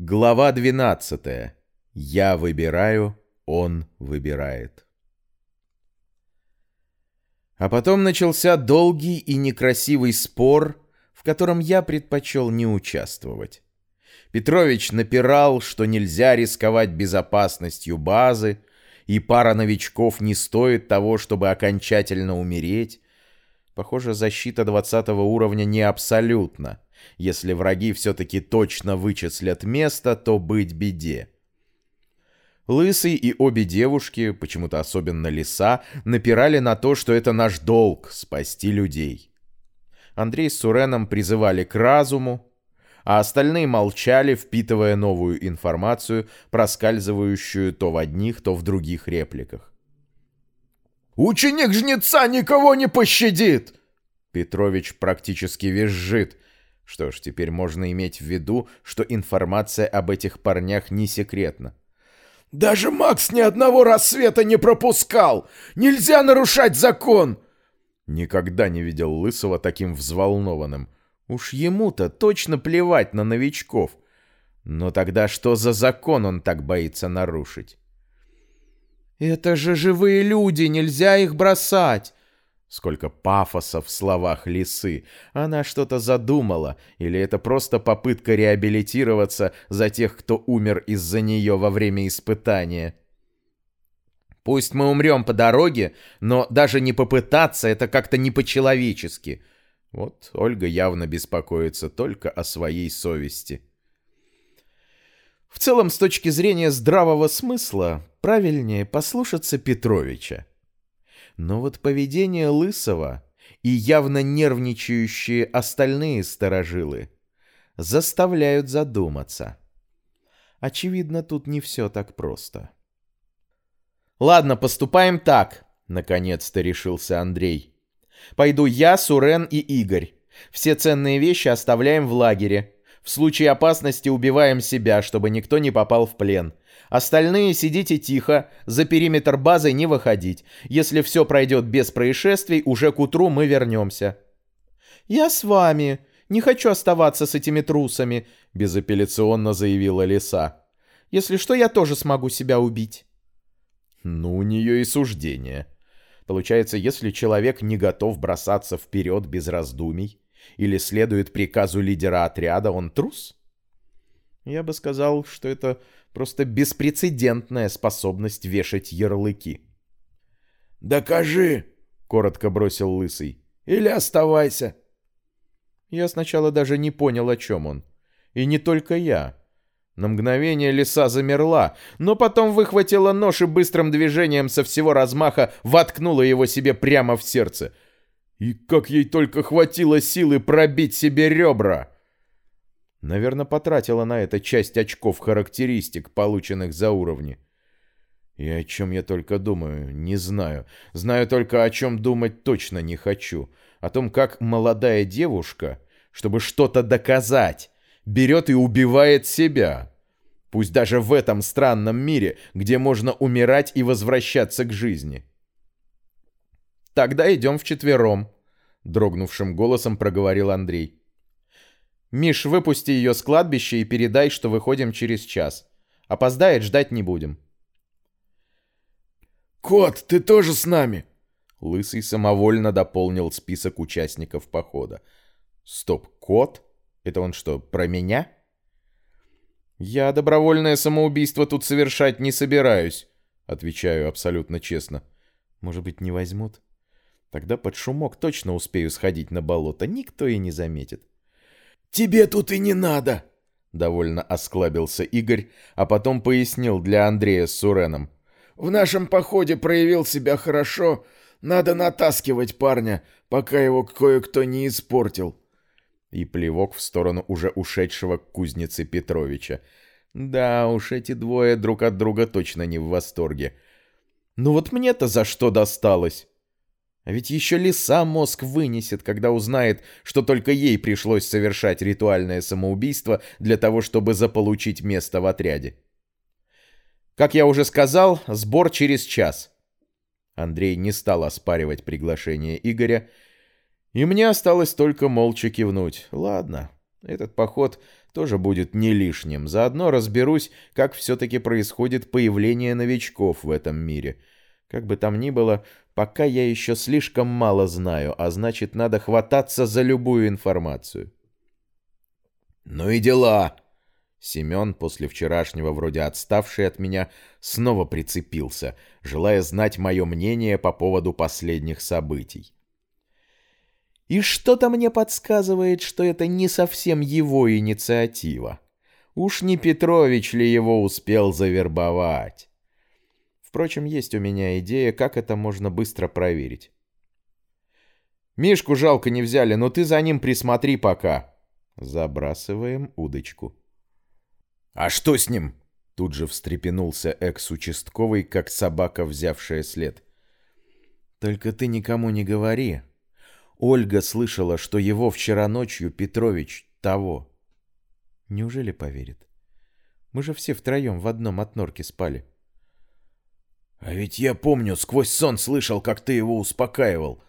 Глава 12. Я выбираю, он выбирает. А потом начался долгий и некрасивый спор, в котором я предпочел не участвовать. Петрович напирал, что нельзя рисковать безопасностью базы, и пара новичков не стоит того, чтобы окончательно умереть. Похоже, защита 20 уровня не абсолютна. Если враги все-таки точно вычислят место, то быть беде. Лысый и обе девушки, почему-то особенно Лиса, напирали на то, что это наш долг — спасти людей. Андрей с Суреном призывали к разуму, а остальные молчали, впитывая новую информацию, проскальзывающую то в одних, то в других репликах. «Ученик жнеца никого не пощадит!» Петрович практически визжит — что ж, теперь можно иметь в виду, что информация об этих парнях не секретна. «Даже Макс ни одного рассвета не пропускал! Нельзя нарушать закон!» Никогда не видел Лысого таким взволнованным. Уж ему-то точно плевать на новичков. Но тогда что за закон он так боится нарушить? «Это же живые люди, нельзя их бросать!» Сколько пафоса в словах лисы. Она что-то задумала, или это просто попытка реабилитироваться за тех, кто умер из-за нее во время испытания? Пусть мы умрем по дороге, но даже не попытаться — это как-то не по-человечески. Вот Ольга явно беспокоится только о своей совести. В целом, с точки зрения здравого смысла, правильнее послушаться Петровича. Но вот поведение Лысого и явно нервничающие остальные сторожилы заставляют задуматься. Очевидно, тут не все так просто. «Ладно, поступаем так», — наконец-то решился Андрей. «Пойду я, Сурен и Игорь. Все ценные вещи оставляем в лагере. В случае опасности убиваем себя, чтобы никто не попал в плен. Остальные сидите тихо, за периметр базы не выходить. Если все пройдет без происшествий, уже к утру мы вернемся». «Я с вами. Не хочу оставаться с этими трусами», — безапелляционно заявила Лиса. «Если что, я тоже смогу себя убить». Ну, у нее и суждение. Получается, если человек не готов бросаться вперед без раздумий или следует приказу лидера отряда, он трус? Я бы сказал, что это Просто беспрецедентная способность вешать ярлыки. «Докажи!» — коротко бросил Лысый. «Или оставайся!» Я сначала даже не понял, о чем он. И не только я. На мгновение лиса замерла, но потом выхватила нож и быстрым движением со всего размаха воткнула его себе прямо в сердце. И как ей только хватило силы пробить себе ребра! Наверное, потратила на это часть очков характеристик, полученных за уровни. И о чем я только думаю, не знаю. Знаю только, о чем думать точно не хочу. О том, как молодая девушка, чтобы что-то доказать, берет и убивает себя. Пусть даже в этом странном мире, где можно умирать и возвращаться к жизни. «Тогда идем вчетвером», — дрогнувшим голосом проговорил Андрей. «Миш, выпусти ее с кладбища и передай, что выходим через час. Опоздает, ждать не будем». «Кот, ты тоже с нами?» Лысый самовольно дополнил список участников похода. «Стоп, кот? Это он что, про меня?» «Я добровольное самоубийство тут совершать не собираюсь», — отвечаю абсолютно честно. «Может быть, не возьмут?» Тогда под шумок точно успею сходить на болото, никто и не заметит. «Тебе тут и не надо!» Довольно осклабился Игорь, а потом пояснил для Андрея с Суреном. «В нашем походе проявил себя хорошо. Надо натаскивать парня, пока его кое-кто не испортил». И плевок в сторону уже ушедшего к кузнице Петровича. Да уж, эти двое друг от друга точно не в восторге. Ну вот мне-то за что досталось? А ведь еще лиса мозг вынесет, когда узнает, что только ей пришлось совершать ритуальное самоубийство для того, чтобы заполучить место в отряде. Как я уже сказал, сбор через час. Андрей не стал оспаривать приглашение Игоря, и мне осталось только молча кивнуть. Ладно, этот поход тоже будет не лишним. Заодно разберусь, как все-таки происходит появление новичков в этом мире. Как бы там ни было, пока я еще слишком мало знаю, а значит, надо хвататься за любую информацию. «Ну и дела!» Семен, после вчерашнего вроде отставший от меня, снова прицепился, желая знать мое мнение по поводу последних событий. И что-то мне подсказывает, что это не совсем его инициатива. Уж не Петрович ли его успел завербовать? Впрочем, есть у меня идея, как это можно быстро проверить. «Мишку жалко не взяли, но ты за ним присмотри пока». Забрасываем удочку. «А что с ним?» Тут же встрепенулся экс-участковый, как собака, взявшая след. «Только ты никому не говори. Ольга слышала, что его вчера ночью Петрович того». «Неужели поверит? Мы же все втроем в одном отнорке спали». «А ведь я помню, сквозь сон слышал, как ты его успокаивал».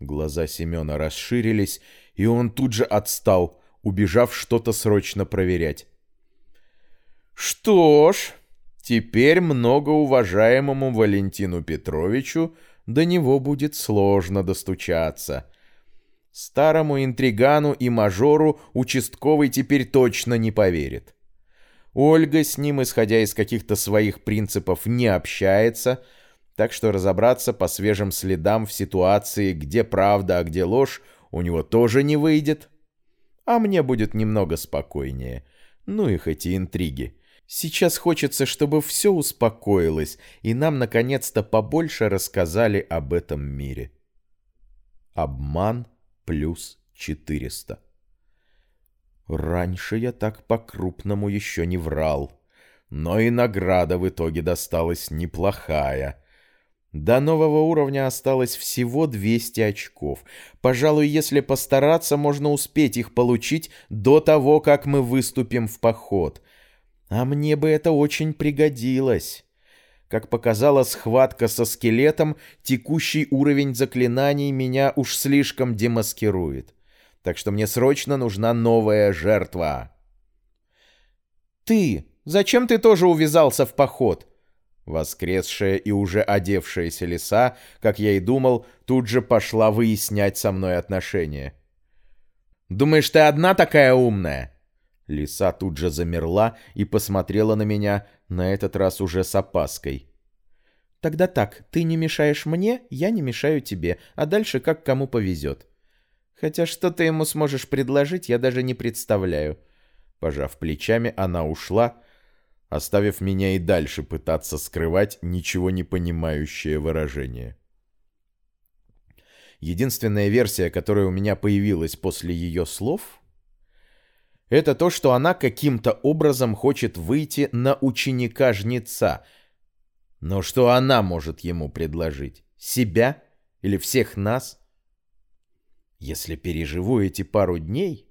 Глаза Семена расширились, и он тут же отстал, убежав что-то срочно проверять. Что ж, теперь многоуважаемому Валентину Петровичу до него будет сложно достучаться. Старому интригану и мажору участковый теперь точно не поверит. Ольга с ним, исходя из каких-то своих принципов, не общается, так что разобраться по свежим следам в ситуации, где правда, а где ложь, у него тоже не выйдет. А мне будет немного спокойнее. Ну их эти интриги. Сейчас хочется, чтобы все успокоилось, и нам наконец-то побольше рассказали об этом мире. Обман плюс 400. Раньше я так по-крупному еще не врал. Но и награда в итоге досталась неплохая. До нового уровня осталось всего 200 очков. Пожалуй, если постараться, можно успеть их получить до того, как мы выступим в поход — а мне бы это очень пригодилось. Как показала схватка со скелетом, текущий уровень заклинаний меня уж слишком демаскирует. Так что мне срочно нужна новая жертва. «Ты! Зачем ты тоже увязался в поход?» Воскресшая и уже одевшаяся лиса, как я и думал, тут же пошла выяснять со мной отношения. «Думаешь, ты одна такая умная?» Лиса тут же замерла и посмотрела на меня, на этот раз уже с опаской. «Тогда так, ты не мешаешь мне, я не мешаю тебе, а дальше как кому повезет. Хотя что ты ему сможешь предложить, я даже не представляю». Пожав плечами, она ушла, оставив меня и дальше пытаться скрывать ничего не понимающее выражение. Единственная версия, которая у меня появилась после ее слов, это то, что она каким-то образом хочет выйти на ученика-жнеца. Но что она может ему предложить? Себя? Или всех нас? Если переживу эти пару дней,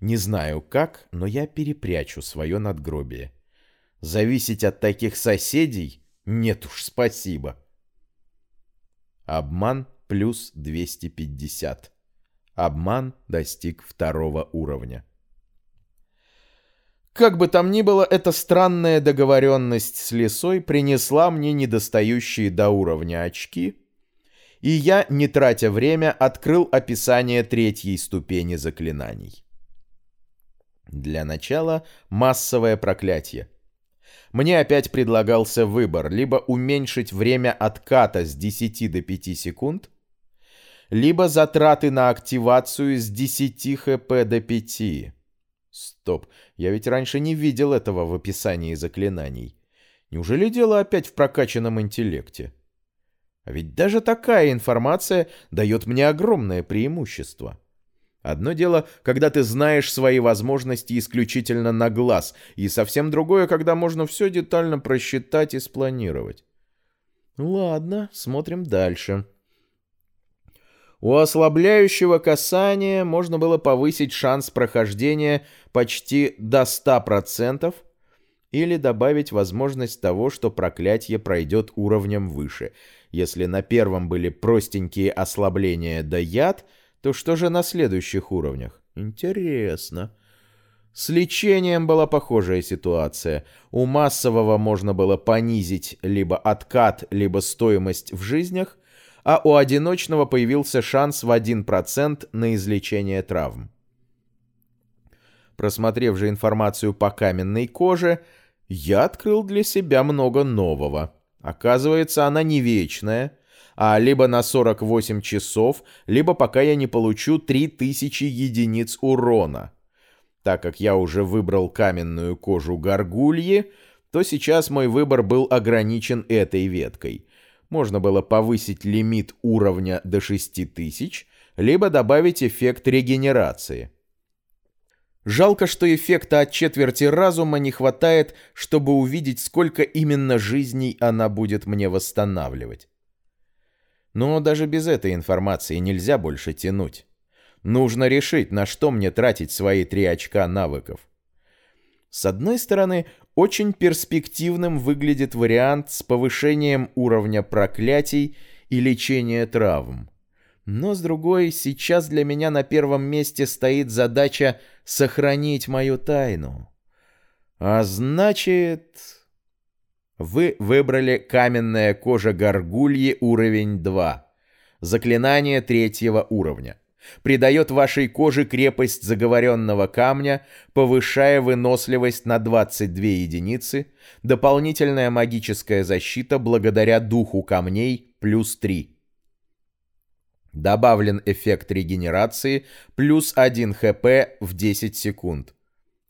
не знаю как, но я перепрячу свое надгробие. Зависеть от таких соседей? Нет уж, спасибо. Обман плюс 250. Обман достиг второго уровня. Как бы там ни было, эта странная договоренность с лесой принесла мне недостающие до уровня очки, и я, не тратя время, открыл описание третьей ступени заклинаний. Для начала массовое проклятие. Мне опять предлагался выбор либо уменьшить время отката с 10 до 5 секунд, либо затраты на активацию с 10 хп до 5. Стоп, я ведь раньше не видел этого в описании заклинаний. Неужели дело опять в прокачанном интеллекте? Ведь даже такая информация дает мне огромное преимущество. Одно дело, когда ты знаешь свои возможности исключительно на глаз, и совсем другое, когда можно все детально просчитать и спланировать. Ладно, смотрим дальше. У ослабляющего касания можно было повысить шанс прохождения почти до 100% или добавить возможность того, что проклятие пройдет уровнем выше. Если на первом были простенькие ослабления да яд, то что же на следующих уровнях? Интересно. С лечением была похожая ситуация. У массового можно было понизить либо откат, либо стоимость в жизнях, а у одиночного появился шанс в 1% на излечение травм. Просмотрев же информацию по каменной коже, я открыл для себя много нового. Оказывается, она не вечная, а либо на 48 часов, либо пока я не получу 3000 единиц урона. Так как я уже выбрал каменную кожу горгульи, то сейчас мой выбор был ограничен этой веткой. Можно было повысить лимит уровня до 6000, либо добавить эффект регенерации. Жалко, что эффекта от четверти разума не хватает, чтобы увидеть, сколько именно жизней она будет мне восстанавливать. Но даже без этой информации нельзя больше тянуть. Нужно решить, на что мне тратить свои три очка навыков. С одной стороны, очень перспективным выглядит вариант с повышением уровня проклятий и лечения травм. Но с другой, сейчас для меня на первом месте стоит задача сохранить мою тайну. А значит... Вы выбрали каменная кожа горгульи уровень 2. Заклинание третьего уровня. Придает вашей коже крепость заговоренного камня, повышая выносливость на 22 единицы, дополнительная магическая защита благодаря духу камней плюс 3. Добавлен эффект регенерации плюс 1 хп в 10 секунд.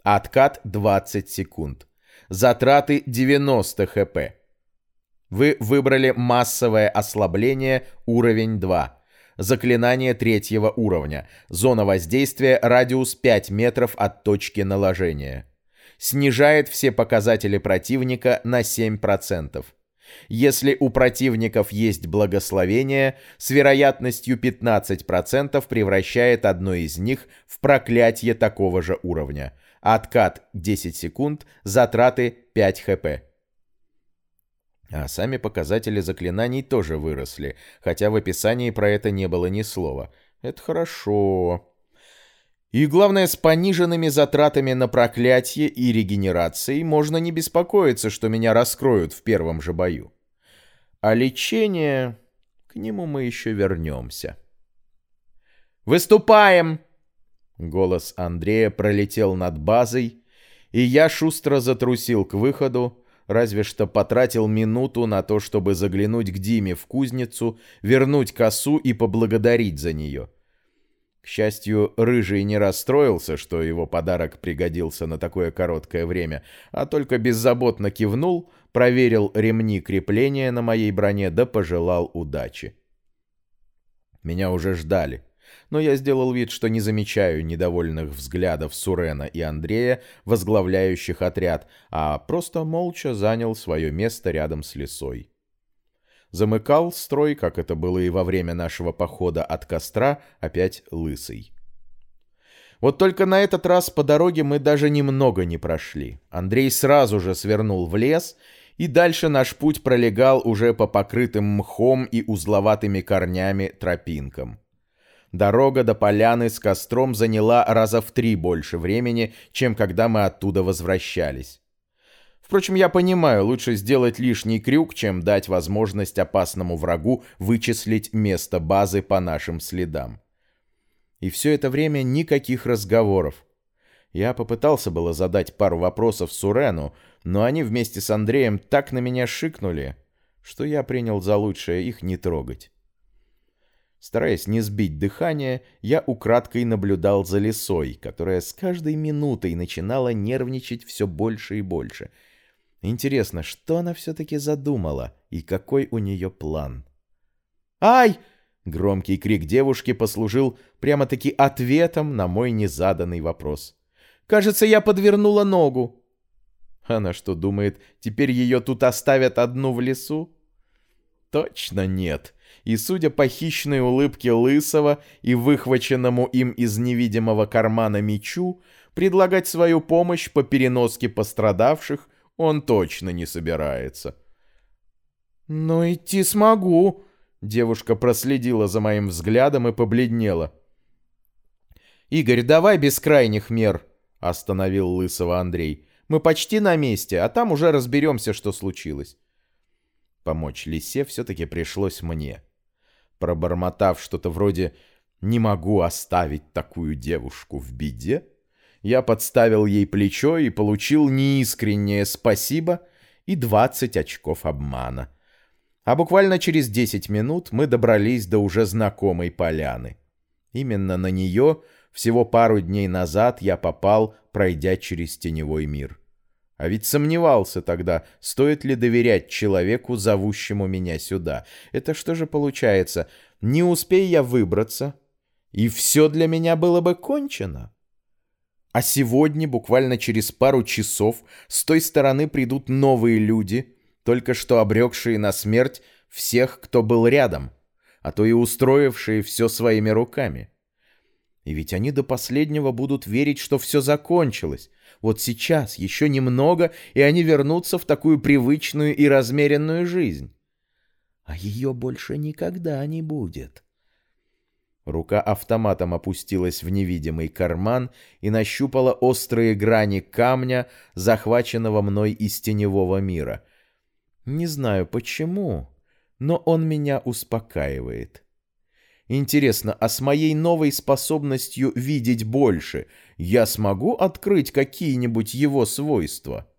Откат 20 секунд. Затраты 90 хп. Вы выбрали массовое ослабление уровень 2. Заклинание третьего уровня. Зона воздействия радиус 5 метров от точки наложения. Снижает все показатели противника на 7%. Если у противников есть благословение, с вероятностью 15% превращает одно из них в проклятие такого же уровня. Откат 10 секунд, затраты 5 хп. А сами показатели заклинаний тоже выросли, хотя в описании про это не было ни слова. Это хорошо. И главное, с пониженными затратами на проклятие и регенерацией можно не беспокоиться, что меня раскроют в первом же бою. А лечение... К нему мы еще вернемся. «Выступаем!» Голос Андрея пролетел над базой, и я шустро затрусил к выходу, разве что потратил минуту на то, чтобы заглянуть к Диме в кузницу, вернуть косу и поблагодарить за нее. К счастью, Рыжий не расстроился, что его подарок пригодился на такое короткое время, а только беззаботно кивнул, проверил ремни крепления на моей броне да пожелал удачи. Меня уже ждали, но я сделал вид, что не замечаю недовольных взглядов Сурена и Андрея, возглавляющих отряд, а просто молча занял свое место рядом с лесой замыкал строй, как это было и во время нашего похода от костра, опять лысый. Вот только на этот раз по дороге мы даже немного не прошли. Андрей сразу же свернул в лес, и дальше наш путь пролегал уже по покрытым мхом и узловатыми корнями тропинкам. Дорога до поляны с костром заняла раза в три больше времени, чем когда мы оттуда возвращались. Впрочем, я понимаю, лучше сделать лишний крюк, чем дать возможность опасному врагу вычислить место базы по нашим следам. И все это время никаких разговоров. Я попытался было задать пару вопросов Сурену, но они вместе с Андреем так на меня шикнули, что я принял за лучшее их не трогать. Стараясь не сбить дыхание, я украдкой наблюдал за лесой, которая с каждой минутой начинала нервничать все больше и больше — Интересно, что она все-таки задумала и какой у нее план? «Ай!» — громкий крик девушки послужил прямо-таки ответом на мой незаданный вопрос. «Кажется, я подвернула ногу». Она что, думает, теперь ее тут оставят одну в лесу? Точно нет. И судя по хищной улыбке Лысого и выхваченному им из невидимого кармана мечу, предлагать свою помощь по переноске пострадавших он точно не собирается. «Но идти смогу», — девушка проследила за моим взглядом и побледнела. «Игорь, давай без крайних мер», —— остановил Лысого Андрей. «Мы почти на месте, а там уже разберемся, что случилось». Помочь лисе все-таки пришлось мне. Пробормотав что-то вроде «не могу оставить такую девушку в беде», я подставил ей плечо и получил неискреннее спасибо и 20 очков обмана. А буквально через 10 минут мы добрались до уже знакомой поляны. Именно на нее всего пару дней назад я попал, пройдя через теневой мир. А ведь сомневался тогда, стоит ли доверять человеку, зовущему меня сюда. Это что же получается? Не успей я выбраться, и все для меня было бы кончено. А сегодня, буквально через пару часов, с той стороны придут новые люди, только что обрекшие на смерть всех, кто был рядом, а то и устроившие все своими руками. И ведь они до последнего будут верить, что все закончилось. Вот сейчас, еще немного, и они вернутся в такую привычную и размеренную жизнь. А ее больше никогда не будет. Рука автоматом опустилась в невидимый карман и нащупала острые грани камня, захваченного мной из теневого мира. Не знаю почему, но он меня успокаивает. Интересно, а с моей новой способностью видеть больше я смогу открыть какие-нибудь его свойства?